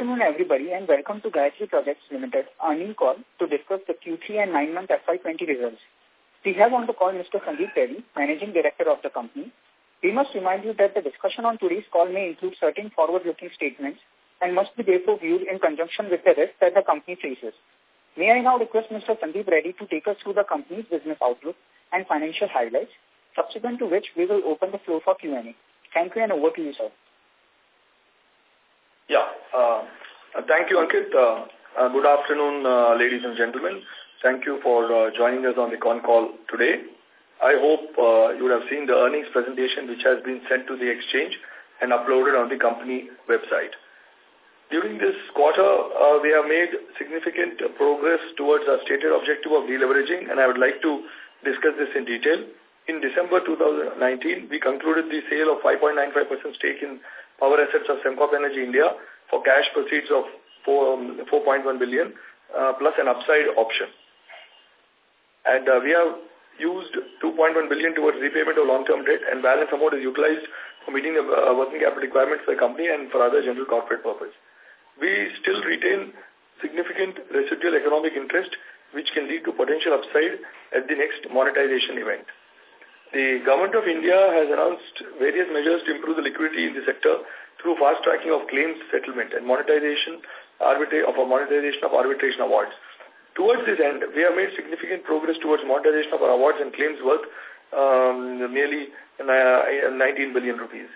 afternoon, everybody, and welcome to Gayatri Projects Limited earning call to discuss the Q3 and 9-month FY20 results. We have on the call Mr. Sandeep Reddy, Managing Director of the company. We must remind you that the discussion on today's call may include certain forward-looking statements and must be therefore viewed in conjunction with the risk that the company faces. May I now request Mr. Sandeep Reddy to take us through the company's business outlook and financial highlights, subsequent to which we will open the floor for Q&A. Thank you and over to you, sir. Yeah. Uh, thank you, Ankit. Uh, uh, good afternoon, uh, ladies and gentlemen. Thank you for uh, joining us on the con call today. I hope uh, you would have seen the earnings presentation which has been sent to the exchange and uploaded on the company website. During this quarter, uh, we have made significant progress towards our stated objective of deleveraging, and I would like to discuss this in detail. In December 2019, we concluded the sale of 5.95% stake in power assets of Sembcorp Energy India for cash proceeds of 4.1 um, billion uh, plus an upside option. And uh, we have used 2.1 billion towards repayment of long-term debt and balance amount is utilized for meeting the uh, working capital requirements for the company and for other general corporate purpose. We still retain significant residual economic interest which can lead to potential upside at the next monetization event. The Government of India has announced various measures to improve the liquidity in the sector through fast tracking of claims settlement and monetization of a monetization of arbitration awards. Towards this end, we have made significant progress towards monetization of our awards and claims worth um, nearly 19 billion rupees.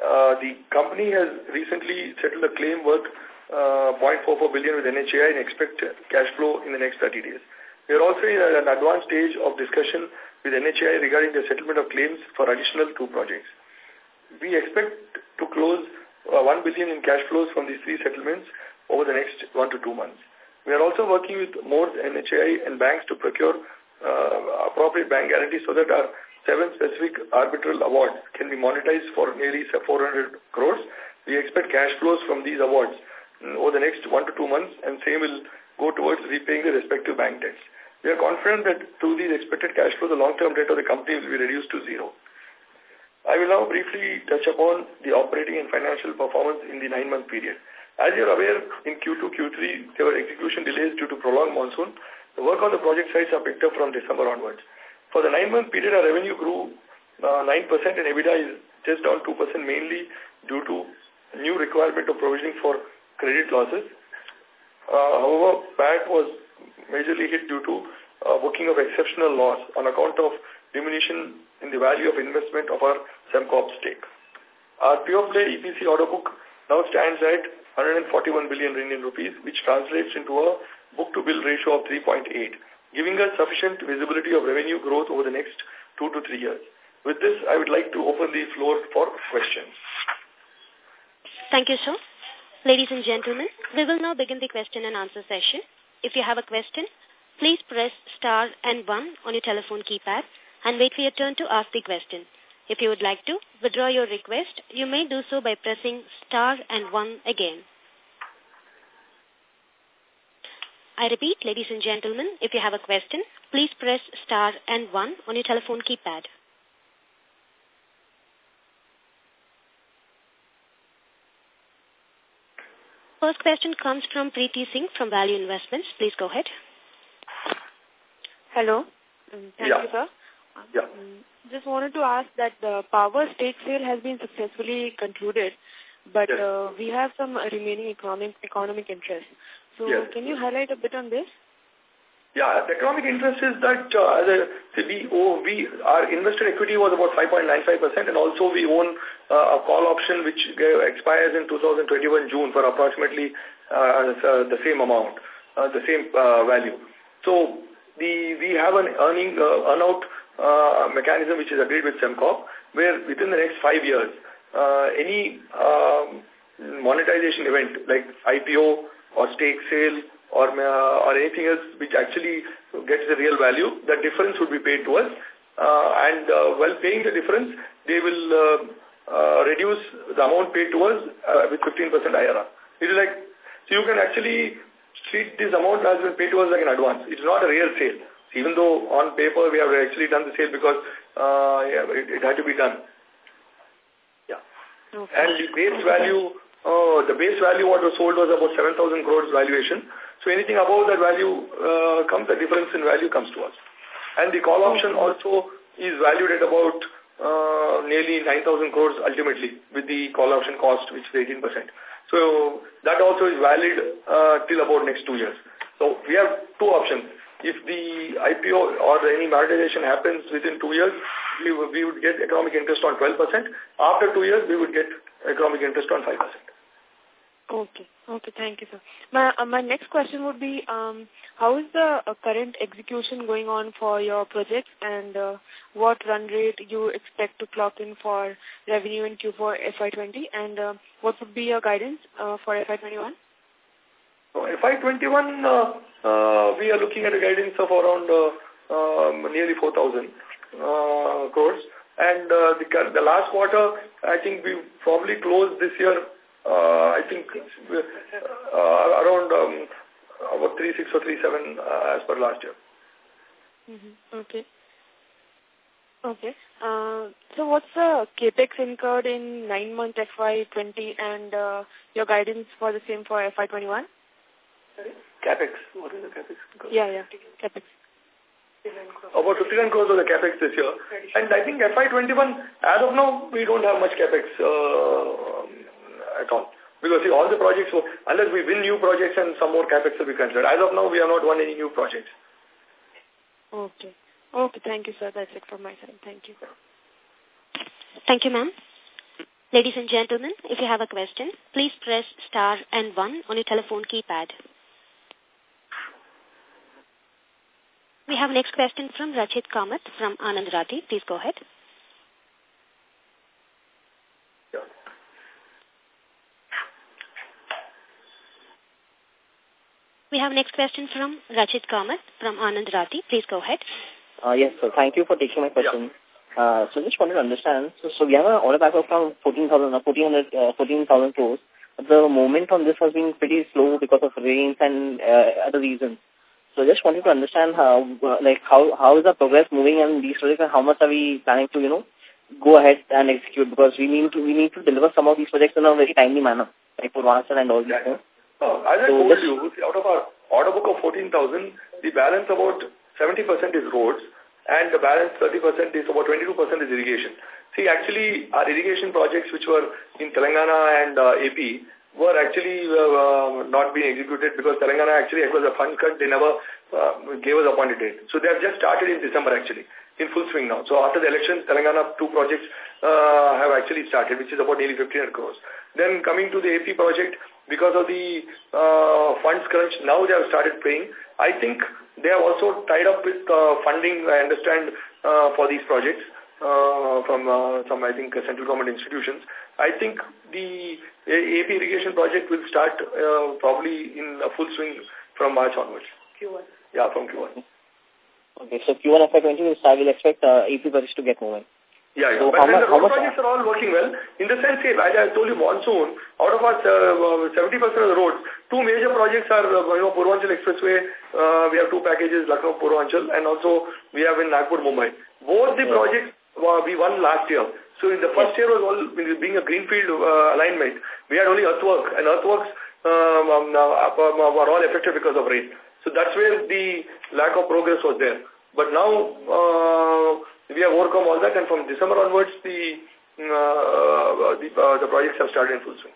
Uh, the company has recently settled a claim worth uh, 0.44 billion with NHAI and expect cash flow in the next 30 days. We are also in an advanced stage of discussion with NHAI regarding the settlement of claims for additional two projects. We expect to close uh, 1 billion in cash flows from these three settlements over the next one to two months. We are also working with more NHAI and banks to procure uh, appropriate bank guarantees so that our seven specific arbitral awards can be monetized for nearly 400 crores. We expect cash flows from these awards mm, over the next one to two months and same will go towards repaying the respective bank debts. We are confident that through these expected cash flows, the long-term debt of the company will be reduced to zero. I will now briefly touch upon the operating and financial performance in the nine-month period. As you are aware, in Q2, Q3, there were execution delays due to prolonged monsoon. The work on the project sites are picked up from December onwards. For the nine-month period, our revenue grew uh, 9% and EBITDA is just down 2% mainly due to new requirement of provisioning for credit losses. Uh, however, PAT was majorly hit due to uh, booking of exceptional loss on account of diminution in the value of investment of our Sembcorp stake. Our pure play EPC order book now stands at 141 billion Indian rupees, which translates into a book-to-bill ratio of 3.8, giving us sufficient visibility of revenue growth over the next two to three years. With this, I would like to open the floor for questions. Thank you, sir. Ladies and gentlemen, we will now begin the question and answer session. If you have a question, please press star and one on your telephone keypad and wait for your turn to ask the question. If you would like to withdraw your request, you may do so by pressing star and one again. I repeat, ladies and gentlemen, if you have a question, please press star and one on your telephone keypad. First question comes from Preeti Singh from Value Investments. Please go ahead. Hello. Um, thank yeah. you, sir. Yeah. Um, just wanted to ask that the power stake sale has been successfully concluded, but yes. uh, we have some remaining economic economic interest. So yes. can you highlight a bit on this? Yeah, the economic interest is that uh, the, we, oh, we, our invested equity was about 5.95% and also we own uh, a call option which expires in 2021 June for approximately uh, uh, the same amount, uh, the same uh, value. So the, we have an earning uh, earnout uh, mechanism which is agreed with Sembcorp where within the next five years, uh, any um, monetization event like IPO or stake sale or uh, or anything else which actually gets the real value, the difference would be paid to us. Uh, and uh, while paying the difference, they will uh, uh, reduce the amount paid to us uh, with 15% IRR. It is like, so you can actually treat this amount as been paid to us like an advance. It's not a real sale. Even though on paper we have actually done the sale because uh, yeah, it, it had to be done. Yeah. Okay. And the base value uh, the base value what was sold was about 7,000 crores valuation. So anything above that value uh, comes, the difference in value comes to us. And the call option also is valued at about uh, nearly 9,000 crores ultimately with the call option cost, which is 18%. So that also is valid uh, till about next two years. So we have two options. If the IPO or any monetization happens within two years, we, we would get economic interest on 12%. After two years, we would get economic interest on 5%. Okay. Okay. Thank you, sir. My uh, my next question would be, um, how is the uh, current execution going on for your projects, and uh, what run rate you expect to clock in for revenue in Q4 FY20, and uh, what would be your guidance uh, for FY21? So FY21, uh, uh, we are looking at a guidance of around uh, um, nearly 4,000 uh, crores. And uh, the, the last quarter, I think we probably closed this year I think uh, around um, about 36 or 37 uh, as per last year. Mm -hmm. Okay. Okay. Uh, so what's the capex incurred in nine month FY20 and uh, your guidance for the same for FY21? Capex. What is the capex? Yeah, yeah. Capex. About 59 crores of the capex this year. And I think FY21, as of now, we don't have much capex uh, at all. Because see, all the projects, so unless we win new projects and some more capex will be considered. As of now, we have not won any new projects. Okay. Okay, thank you, sir. That's it from my side. Thank you. Thank you, ma'am. Ladies and gentlemen, if you have a question, please press star and one on your telephone keypad. We have next question from Rachit Kamath from Anand Rathi. Please go ahead. We have next question from Rachit Kamath from Anand Rathi. Please go ahead. Uh, yes, sir. Thank you for taking my question. Yeah. Uh, so just wanted to understand. So, so we have an order backlog from 14,000 uh, 14, uh, 14,000 crores. The movement on this has been pretty slow because of rains and uh, other reasons. So just wanted to understand how, uh, like, how, how is the progress moving in these projects and how much are we planning to, you know, go ahead and execute because we need to, we need to deliver some of these projects in a very timely manner, like for Purvanchal and all that. As I so told you, out of our order book of 14,000, the balance about 70% is roads and the balance 30% is about 22% is irrigation. See, actually, our irrigation projects which were in Telangana and uh, AP were actually uh, uh, not being executed because Telangana actually, it was a fund cut, they never uh, gave us a appointed date. So they have just started in December actually, in full swing now. So after the elections, Telangana two projects uh, have actually started, which is about nearly 1500 crores. Then coming to the AP project, because of the uh, funds crunch, now they have started paying. I think they have also tied up with uh, funding, I understand, uh, for these projects uh, from uh, some, I think, central government institutions. I think the AP irrigation project will start uh, probably in a full swing from March onwards. Q1. Yeah, from Q1. Okay, so Q1 FY20 will start, we'll expect uh, AP projects to get moving. Yeah. So but then the road projects are all working well. In the sense, as I told you, monsoon, out of our 70% uh, of the roads, two major projects are, uh, you know, Purvanchal Expressway, uh, we have two packages, Lucknow, Purvanchal, and also we have in Nagpur, Mumbai. Both the yeah. projects uh, we won last year. So in the first year was all being a greenfield uh, alignment. We had only earthwork, and earthworks um, um, uh, were all affected because of rain. So that's where the lack of progress was there. But now, uh, we have overcome all that and from December onwards the uh, the, uh, the projects have started in full swing.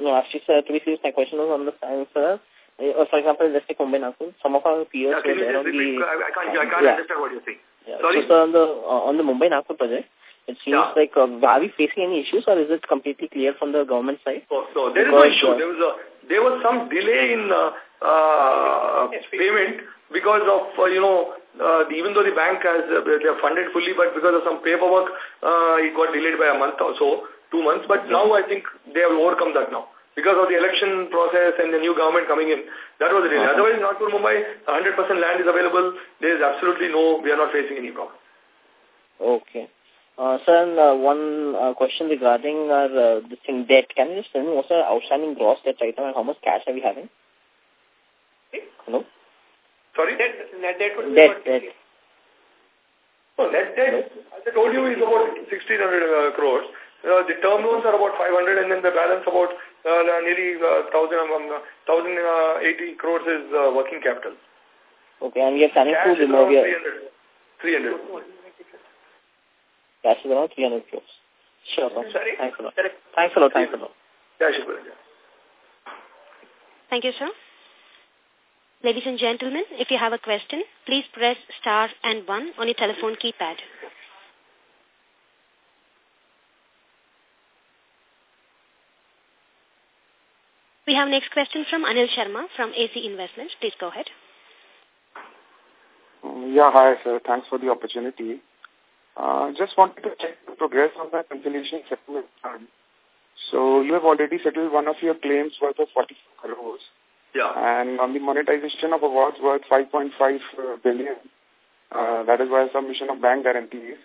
No, actually, sir, to be serious, my question was on the science, sir. Uh, for example, let's take Mumbai Nagpur. Some of our peers yeah, were there on the... I can't, I can't yeah. understand what you're saying. Yeah. Sorry? So, sir, on the, uh, on the Mumbai Nagpur project, it seems yeah. like, uh, are we facing any issues or is it completely clear from the government side? Oh, no, there because, is no issue. Uh, there was, a, there was some delay in uh, uh, payment because of, uh, you know, uh, even though the bank has, uh, they are funded fully, but because of some paperwork, uh, it got delayed by a month or so, two months. But now I think they have overcome that now. Because of the election process and the new government coming in, that was the reason. Uh -huh. Otherwise, Nagpur, Mumbai, 100% land is available. There is absolutely no, we are not facing any problem. Okay. Uh, sir, and, uh, one uh, question regarding our uh, this thing debt. Can you just tell me what's our outstanding gross debt right now and how much cash are we having? Hello? Sorry? Debt, net debt would debt, debt. So net debt, as I told you, is about 1,600 uh, crores. Uh, the term loans are about 500 and then the balance about uh, nearly uh, 1,000, um, 1,080 crores is uh, working capital. Okay, and we are planning Cash to is around remove 300. 300. Cash is around 300 crores. Sure, sir. Sorry? Thanks a lot. Thanks a lot. Thanks a lot. Yeah, Shukran. Thank you, sir. Ladies and gentlemen, if you have a question, please press star and one on your telephone keypad. We have next question from Anil Sharma from AC Investments. Please go ahead. Um, yeah, hi, sir. Thanks for the opportunity. Uh, just wanted to check the progress on the conciliation settlement plan. So you have already settled one of your claims worth of 40 crores. Yeah. And on the monetization of awards worth 5.5 uh, billion, uh, that is via submission of bank guarantees.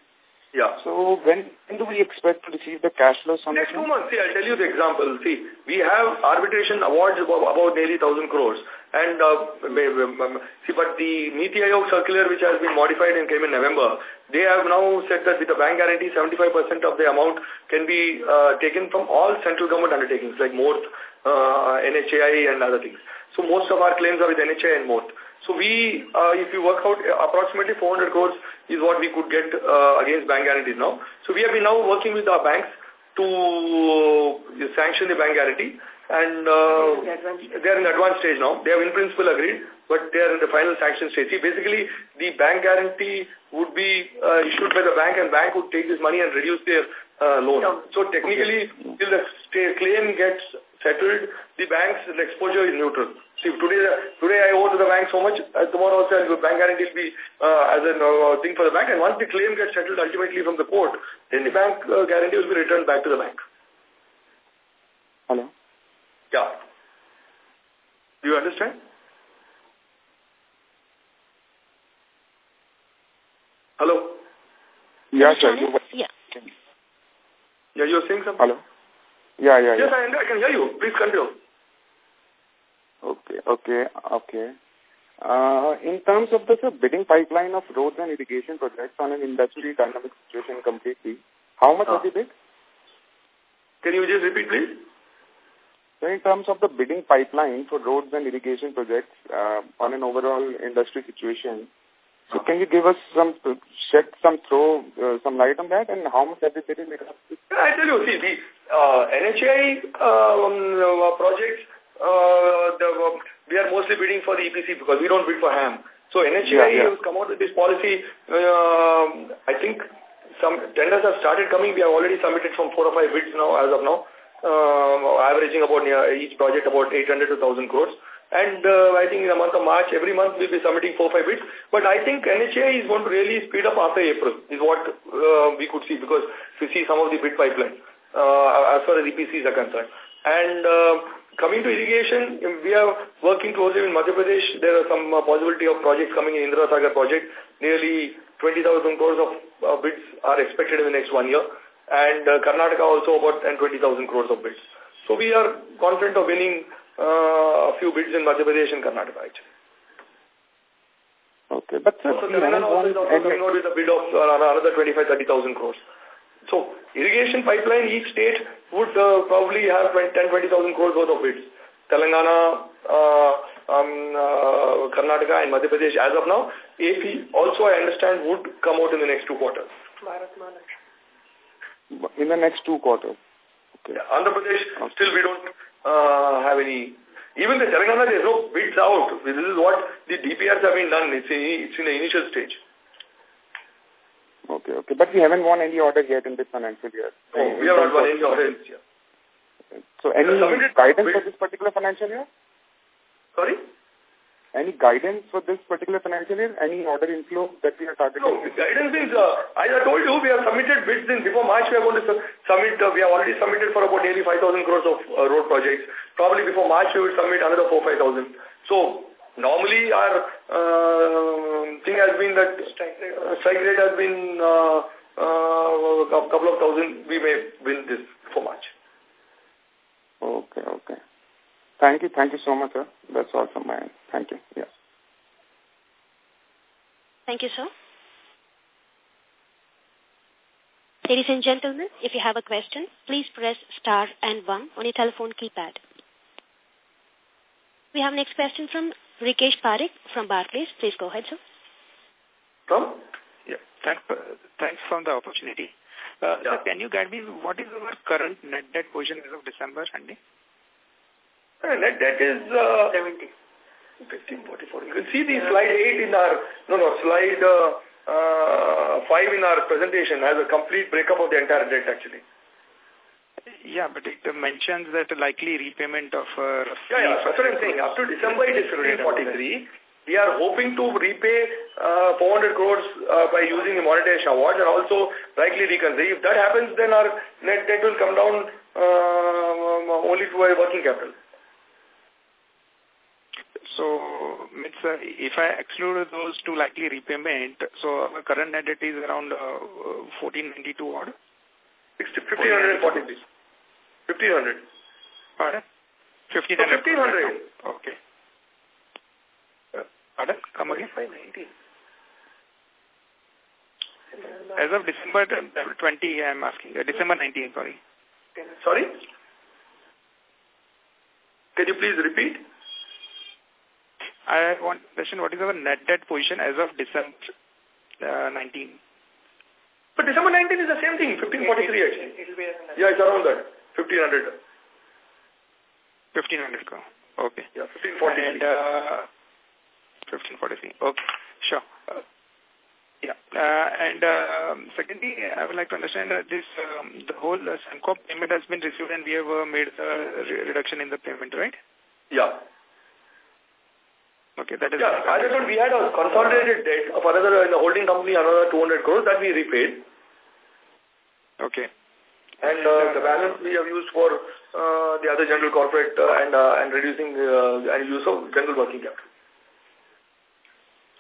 Yeah. So when, when do we expect to receive the cash flows on Next two months, see, I'll tell you the example. See, we have arbitration awards about, about nearly 1,000 crores. And, uh, see, but the Niti Aayog circular, which has been modified and came in November, they have now said that with the bank guarantee, 75% of the amount can be uh, taken from all central government undertakings, like MORTH, uh, NHAI and other things. So most of our claims are with NHAI and MORTH. So we, uh, if you work out, uh, approximately 400 crores is what we could get uh, against bank guarantees now. So we have been now working with our banks to uh, sanction the bank guarantee and uh, they are in the advanced stage now. They have in principle agreed, but they are in the final sanction stage. See, basically, the bank guarantee would be uh, issued by the bank and bank would take this money and reduce their uh, loan. So technically, till the claim gets settled, the bank's exposure is neutral. See, today, today I owe to the bank so much, uh, tomorrow also the bank guarantee will be uh, as a uh, thing for the bank. And once the claim gets settled ultimately from the court, then the bank uh, guarantee will be returned back to the bank. Hello? Yeah. Do you understand? Hello? Yeah, sir. Yeah. Yeah, you're saying something? hello? Yeah, yeah, Yes, yeah. I, I can hear you. Please continue. Okay, okay. Uh, in terms of the sir, bidding pipeline of roads and irrigation projects on an industry dynamic situation completely, how much Ah. have you bid? Can you just repeat, please? So in terms of the bidding pipeline for roads and irrigation projects uh, on an overall industry situation, so can you give us some, shed some throw, uh, some light on that and how much have you bid in I tell you, see, the uh, NHI um, uh, projects, uh, the, uh, we are mostly bidding for the EPC because we don't bid for HAM. So NHI Yeah, yeah. has come out with this policy. Uh, I think some tenders have started coming. We have already submitted from four or five bids now, as of now, uh, averaging about near each project about 800 to 1,000 crores. And uh, I think in the month of March, every month we'll be submitting four, or five bids. But I think NHA is going to really speed up after April, is what uh, we could see, because we see some of the bid pipeline, uh, as far as EPCs are concerned. And uh, coming to irrigation, we are working closely with Madhya Pradesh. There are some uh, possibility of projects coming in Indira Sagar project. Nearly 20,000 crores of uh, bids are expected in the next one year. And uh, Karnataka also about 10, 20,000 crores of bids. So we are confident of winning uh, a few bids in Madhya Pradesh and Karnataka actually. Okay, but sir, we haven't Telangana also is also coming out with a bid of uh, another 25, 30,000 crores. So, irrigation pipeline, each state would uh, probably have 20, 10, 20,000 crores worth of bids. Telangana, uh, um, uh, Karnataka and Madhya Pradesh as of now. AP also, I understand, would come out in the next two quarters. in the next two quarters. Okay. Yeah, Andhra Pradesh, still we don't uh, have any... Even the Telangana, there's no bids out. This is what the DPRs have been done. It's in, it's in the initial stage. Okay, okay. But we haven't won any order yet in this financial year. Oh, we have not won any orders. Yeah. So any guidance for this particular financial year? Sorry? Any guidance for this particular financial year? Any order inflow that we are targeting? No, guidance is, uh, as I told you, we have submitted bids in before March. We are going to submit, uh, we have already submitted for about nearly 5,000 crores of uh, road projects. Probably before March, we will submit another 4, 5,000. So, normally our uh, thing has been that strike rate, uh, strike rate has been uh, uh, a couple of thousand. We may win this for March. Okay, okay. Thank you. Thank you so much, sir. That's all from my end. Thank you. Yes. Thank you, sir. Ladies and gentlemen, if you have a question, please press star and one on your telephone keypad. We have next question from Rikesh Parekh from Barclays. Please go ahead, sir. From? Yeah, thanks, uh, thanks for the opportunity. Uh, yeah. Sir, can you guide me what is our current net debt position as of December ending? Uh, net debt is uh, 70. 15, 44. You can see the slide 8 in our, no, no, slide uh, uh, 5 in our presentation has a complete breakup of the entire debt actually. Yeah, but it mentions that likely repayment of... Uh, yeah, yeah, that's what I'm saying. Up to December it is 1543. We are hoping to repay uh, 400 crores uh, by using the monetization awards and also likely reconcile. If that happens, then our net debt will come down uh, only to our working capital. So, uh, if I exclude those two likely repayment, so our current net debt is around uh, 1492 odd? 1540. 1500. Pardon? 1500. So 1500. Okay. Pardon? Come again? As of December 20, I'm asking. Uh, December 19, sorry. Sorry? Can you please repeat? I want to question what is our net debt position as of December uh, 19? But December 19 is the same thing, 1543 actually. Yeah, it's around that, 1500. 1500 crore. Okay. Yeah, 1543. And, uh, 1543. Okay, sure. Uh, yeah. Uh, and uh, secondly, I would like to understand that this um, the whole uh, payment has been received and we have uh, made a re reduction in the payment, right? Yeah. Okay, that is... Yeah, as I told, we had a consolidated debt of another, in the holding company, another 200 crores that we repaid. Okay. And uh, the balance we have used for uh, the other general corporate uh, and uh, and reducing uh, and use of general working capital.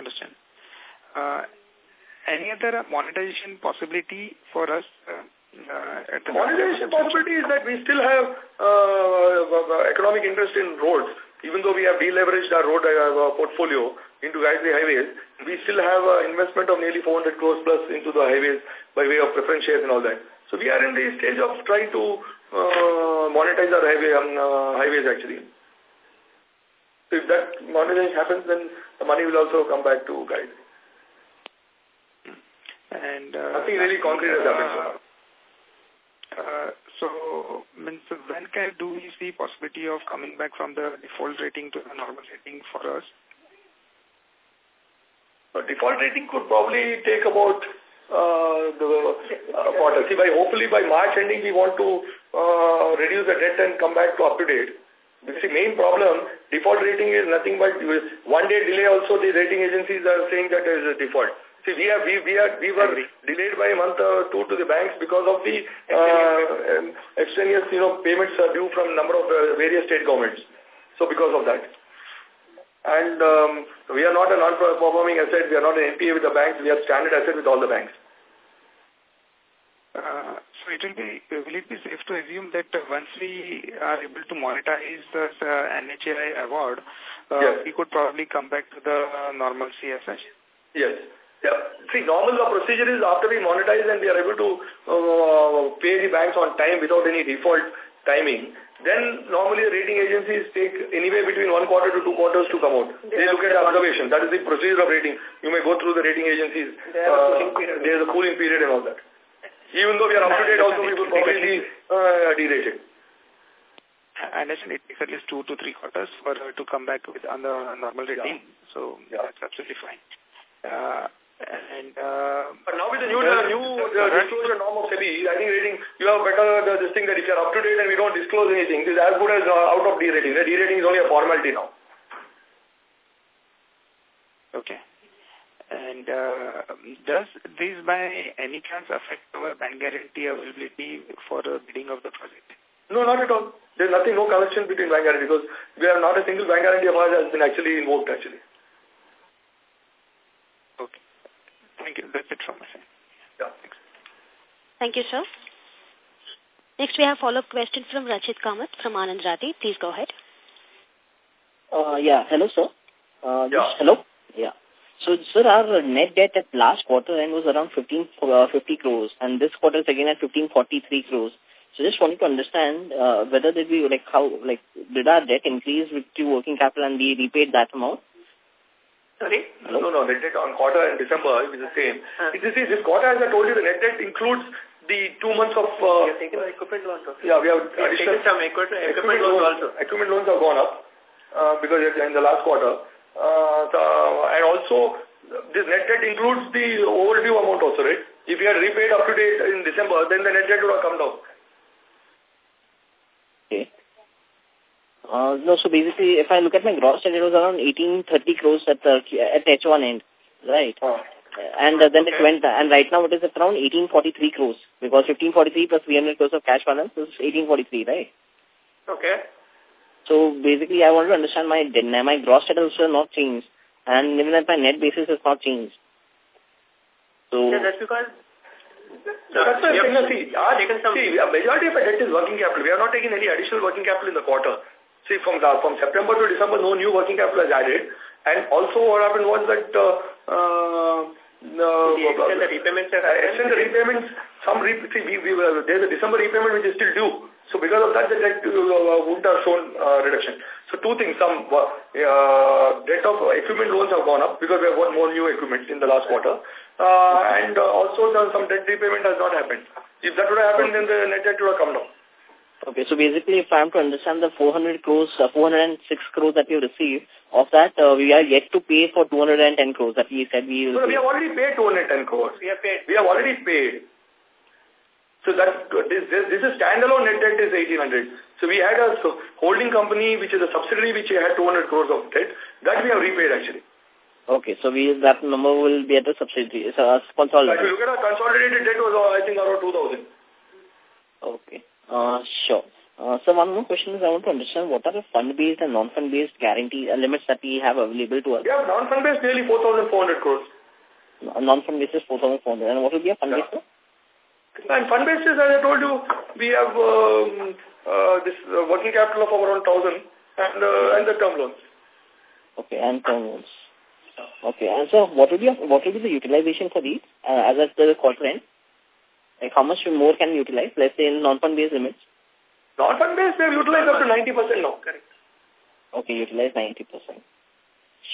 Understand. Uh, any other monetization possibility for us? Uh, uh, monetization possibility is that we still have uh, economic interest in roads. Even though we have deleveraged our road uh, portfolio into Gayatri Highways, we still have an investment of nearly 400 crores plus into the highways by way of preference shares and all that. So we are in the stage of trying to uh, monetize our highway, um, uh, highways actually. So if that monetization happens, then the money will also come back to guide. And uh, nothing really concrete has happened. So. Uh, so, means when can do we see possibility of coming back from the default rating to the normal rating for us? The default rating could probably take about uh, the uh, quarter. See, by hopefully by March ending, we want to uh, reduce the debt and come back to up to date. This is the main problem. Default rating is nothing but one day delay also the rating agencies are saying that there is a default. See, we are we we are we were delayed by a month or two to the banks because of the uh, extraneous you know payments are due from number of uh, various state governments. So because of that, and um, we are not a non-performing asset. We are not an NPA with the banks. We are standard asset with all the banks. Uh, so it will be, will it be safe to assume that once we are able to monetize the uh, NHAI award, uh, yes. we could probably come back to the uh, normal CSH? Yes. Yeah. See, normal the procedure is after we monetize and we are able to uh, pay the banks on time without any default timing, then normally the rating agencies take anywhere between one quarter to two quarters to come out. They, they look at observation. That is the procedure of rating. You may go through the rating agencies. Uh, there is a cooling period and all that. Even though we are up to date also, we will probably be uh, derated. I understand it takes at least two to three quarters for uh, to come back with on the normal rating. Yeah. So yeah. that's absolutely fine. Uh, and uh, but now with the new uh, new uh, disclosure norm of SEBI, I think rating you have better uh, this thing that if you are up to date and we don't disclose anything, this is as good as uh, out of D-rating. The D-rating is only a formality now. Okay. And uh, does this by any chance affect our bank guarantee availability for the bidding of the project? No, not at all. There's nothing, no connection between bank guarantee because we are not a single bank guarantee of ours has been actually invoked actually. Okay. Thank you. That's it from my side. Yeah, thanks. Thank you, sir. Next, we have follow-up question from Rachit Kamath from Anand Rathi. Please go ahead. Uh, yeah. Hello, sir. Uh, yeah. hello. Yeah. So, sir, our net debt at last quarter end was around 15, uh, 50 crores, and this quarter is again at 1543 crores. So, just wanted to understand uh, whether did we like how like did our debt increase with the working capital and we repaid that amount? Sorry? No, no, no. Net debt on quarter in December is the same. Uh. It is this quarter, as I told you, the net debt includes the two months of... Uh, we have taken equipment loans also. Yeah, we have we additional... some equipment, equipment, loans also. Equipment loans have gone up uh, because in the last quarter. Uh, the, and also, this net debt includes the overdue amount also, right? If you had repaid up to date in December, then the net debt would have come down. Okay. Uh, no, so basically, if I look at my gross debt, it was around 1830 crores at the at H1 end, right? Oh. And uh, then okay. it went, and right now it is at around 1843 crores, because 1543 plus 300 crores of cash balance is 1843, right? Okay. So basically, I want to understand my my gross debt also not changed and even at my net basis has not changed. So yeah, that's because so that's why yep. see, our, see, a majority of our debt is working capital. We are not taking any additional working capital in the quarter. See, from the, from September to December, no new working capital is added. And also what happened was that uh, uh, no, the extent the repayments are uh, extent the repayments, some re see, we, we, uh, there's a December repayment which is still due. So because of that, the debt uh, would have shown uh, reduction. So two things, some uh, uh, debt of equipment loans have gone up because we have got more new equipment in the last quarter. Uh, and uh, also the, some debt repayment has not happened. If that would have happened, then the net debt would have come down. Okay, so basically, if I'm to understand the 400 crores, uh, 406 crores that you received, of that, uh, we are yet to pay for 210 crores that we said we will No, we have already paid 210 crores. We have paid. We have already paid. So that this, this, this is standalone net debt is 1800. So we had a so holding company, which is a subsidiary, which had 200 crores of debt. That we have repaid actually. Okay, so we that number will be at the subsidiary, so uh, consolidated. If you look at our consolidated debt was, uh, I think, around 2000. Okay. Uh, sure. Uh, so one more question is I want to understand what are the fund-based and non-fund-based guarantee uh, limits that we have available to us? Yeah, non-fund-based nearly 4,400 crores. Non-fund-based is 4,400. And what will be a fund-based? Yeah. And fund-based is, as I told you, we have um, uh, this uh, working capital of around 1,000 and, uh, and the term loans. Okay, and term loans. Okay, and so what will be what will be the utilization for these uh, as at the quarter end? Like how much more can we utilize, let's say in non-fund based limits? Non-fund based, we have utilized up to 90% now. Correct. Okay, utilize 90%.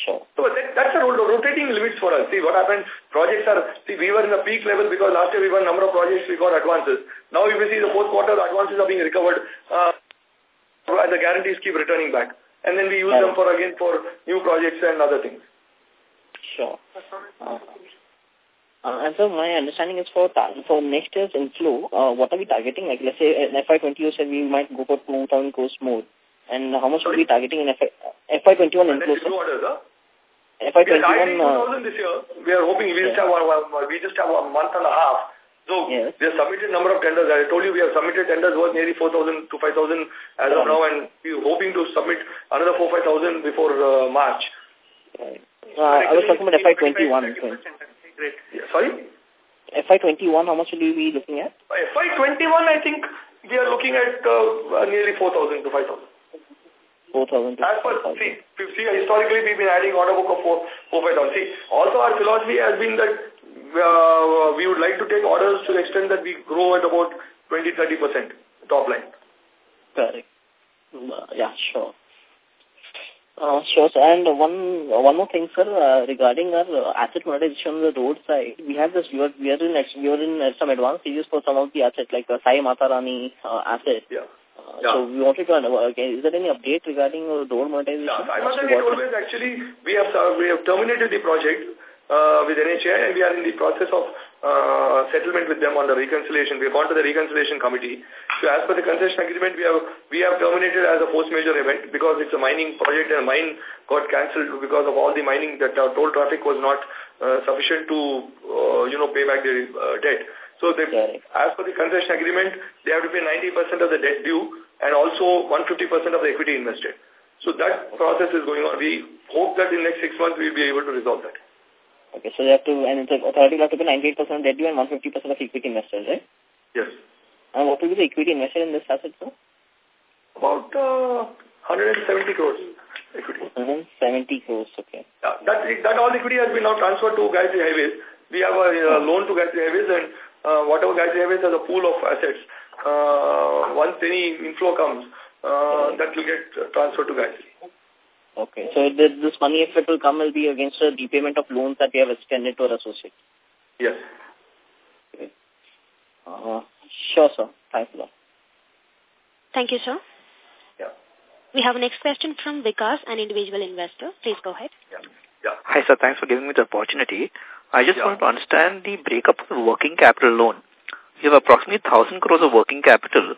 Sure. So that, that's a rotating limits for us. See what happened, projects are, see we were in the peak level because last year we won number of projects, we got advances. Now if you see the fourth quarter, the advances are being recovered uh, and the guarantees keep returning back. And then we use them for again for new projects and other things. Sure. Uh, uh, and so my understanding is for for next year's inflow, uh, what are we targeting? Like let's say in FY20 you said we might go for 2,000 crores more. And how much are we be targeting in FY, FY21 inflow? Sir? Orders, huh? FY21... We are 2,000 this year. We are hoping we just, have one, we just have a month and a half. So yes. we have submitted number of tenders. I told you we have submitted tenders worth nearly 4,000 to 5,000 as of now and we are hoping to submit another 4-5,000 before uh, March. Right. Uh, I was talking about FY21. Great. Yeah, sorry? FY21, how much will you be looking at? FY21, I think we are looking at uh, nearly 4,000 to 5,000. 4,000 As per, see, see, historically we've been adding order book of 4, 4 5,000. See, also our philosophy has been that uh, we would like to take orders to the extent that we grow at about 20-30% top line. Correct. Uh, yeah, sure. Uh, sure, sir. And one one more thing, sir, uh, regarding our uh, asset monetization on the road side, we have this, we are, we are in, we are in uh, some advanced stages for some of the assets, like the Sai Maatarini uh, asset. Yeah. Uh, yeah. So we wanted to know, okay, is there any update regarding uh, road monetization? Yeah, Sai Maatarini Tollways actually, we have, uh, we have terminated the project uh, with NHAI and we are in the process of uh, settlement with them on the reconciliation. We have gone to the reconciliation committee. So as per the concession agreement, we have we have terminated as a force majeure event because it's a mining project and a mine got cancelled because of all the mining that our toll traffic was not uh, sufficient to, uh, you know, pay back the uh, debt. So they, as per the concession agreement, they have to pay 90% of the debt due and also 150% of the equity invested. So that process is going on. We hope that in the next six months we'll be able to resolve that. Okay, so they have to, and it's like authority will have to pay 98% of debt due and 150% of equity investors, right? Yes. And what will be the equity invested in this asset, sir? About uh, 170 crores. equity. 170 crores, okay. Yeah, that, that all equity has been now transferred to Gayatri Highways. We have a uh, loan to Gayatri Highways and uh, whatever Gayatri Highways has a pool of assets. Uh, once any inflow comes, uh, that will get transferred to Gayatri. Okay, so this money, if it will come, will be against the repayment of loans that we have extended to our associate. Yes. Okay. Uh, sure, sir. Thanks a lot. Thank you, sir. Yeah. We have a next question from Vikas, an individual investor. Please go ahead. Yeah. Yeah. Hi, sir. Thanks for giving me the opportunity. I just Yeah. want to understand the breakup of the working capital loan. You have approximately 1,000 crores of working capital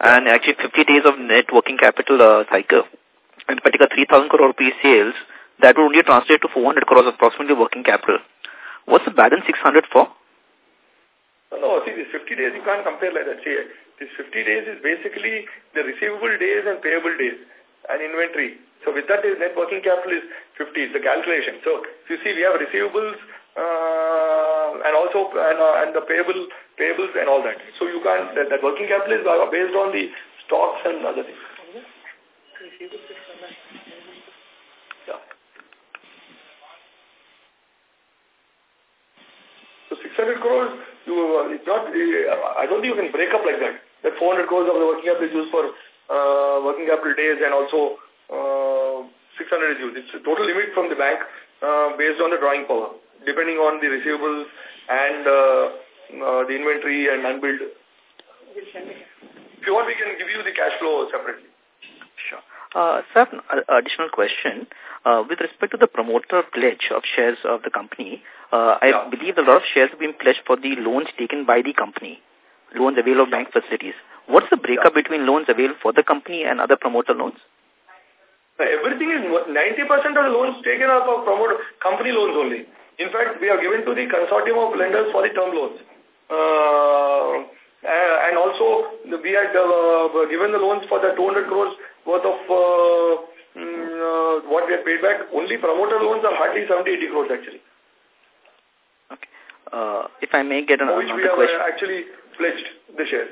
and actually 50 days of net working capital uh, cycle. In particular, 3,000 crore rupees sales, that would only translate to 400 crores approximately working capital. What's the balance 600 for? No, see, this 50 days, you can't compare like that. See, this 50 days is basically the receivable days and payable days and inventory. So with that, net working capital is 50, it's the calculation. So you see, we have receivables uh, and also and, uh, and the payable payables and all that. So you can't, that, that working capital is based on the stocks and other things. Yeah. So 600 crores, you, uh, it's not, uh, I don't think you can break up like that. That 400 crores of the working capital is used for uh, working capital days and also uh, 600 is used. It's a total limit from the bank uh, based on the drawing power, depending on the receivables and uh, uh, the inventory and unbilled. If you want, we can give you the cash flow separately. Uh, sir, additional question. Uh, with respect to the promoter pledge of shares of the company, uh, I Yeah. believe a lot of shares have been pledged for the loans taken by the company, loans available of bank facilities. What's the breakup between loans available for the company and other promoter loans? Everything is 90% of the loans taken are for promoter company loans only. In fact, we are given to the consortium of lenders for the term loans. Uh, and also, we had uh, given the loans for the 200 crores worth of uh, mm, uh, what we had paid back. Only promoter loans are hardly 70, 80 crores actually. Okay. Uh, if I may get another which we have uh, actually pledged the shares.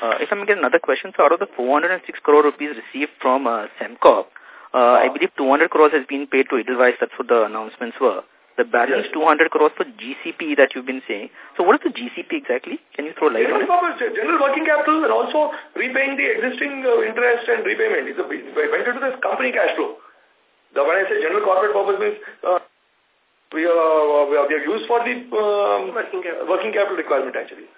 Uh, if I may get another question, so out of the 406 crore rupees received from uh, Sembcorp, uh, I believe 200 crores has been paid to Edelweiss, that's what the announcements were. The balance Yes. 200 crores for GCP that you've been saying. So what is the GCP exactly? Can you throw light on General, it? purpose, general working capital and also repaying the existing uh, interest and repayment. It's a, it went into this company cash flow. The, when I say general corporate purpose means uh, we, are, we, are, we are used for the um, working, capital. working capital requirement actually.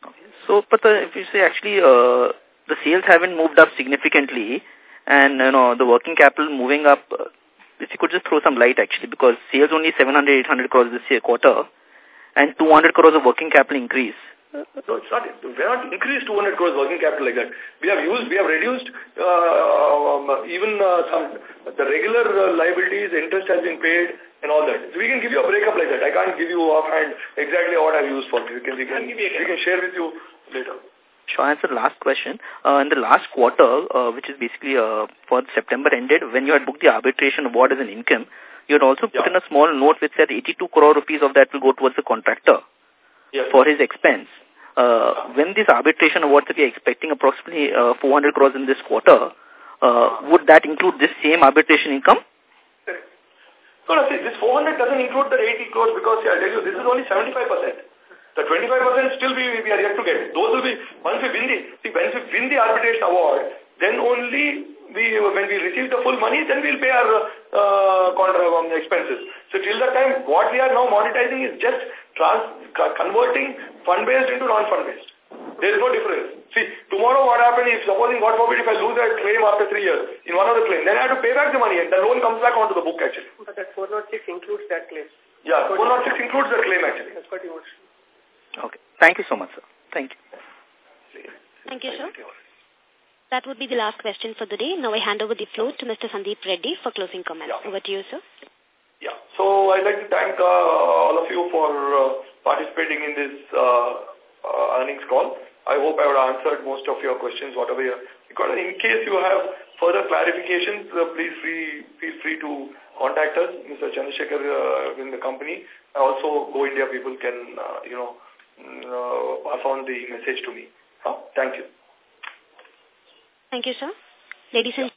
Okay. So, but the, if you say actually uh, the sales haven't moved up significantly and, you know, the working capital moving up, uh, if you could just throw some light actually because sales only 700, 800 crores this year quarter and 200 crores of working capital increase. No, it's not. We have not increased 200 crores working capital like that. We have used, we have reduced uh, um, even uh, some the regular uh, liabilities, interest has been paid and all that. So we can give you a breakup like that. I can't give you offhand exactly what I've used for. We can, we can, we can share with you later. Sure, and the last question. Uh, in the last quarter, uh, which is basically uh, for September ended, when you had booked the arbitration award as an income, you had also put Yeah. in a small note which said 82 crore rupees of that will go towards the contractor Yes. for his expense. Uh, when this arbitration awards that we are expecting approximately uh, 400 crores in this quarter, uh, would that include this same arbitration income? No, no, see, this 400 doesn't include the 80 crores because see, I'll tell you, this is only 75%. The 25% still we, we are yet to get. Those will be, once we win the, see, once we win the arbitration award, then only we, when we receive the full money, then we'll pay our uh, contra, um, expenses. So till that time, what we are now monetizing is just trans, converting fund-based into non-fund-based. There is no difference. See, tomorrow what happens if, supposing, God forbid, if I lose that claim after three years, in one of the claim, then I have to pay back the money and the loan comes back onto the book actually. But that 406 includes that claim. Yeah, 406 includes the claim actually. That's what you want. Okay. Thank you so much, sir. Thank you. Thank you, sir. That would be the last question for the day. Now I hand over the floor to Mr. Sandeep Reddy for closing comments. Yeah. Over to you, sir. Yeah. So I'd like to thank uh, all of you for uh, participating in this uh, uh, earnings call. I hope I have answered most of your questions, whatever you because in case you have further clarifications, uh, please free, feel free to contact us, Mr. Chandrasekhar uh, in the company. Also, Go India people can, uh, you know, uh, on the message to me. Huh? Thank you. Thank you, sir. Ladies and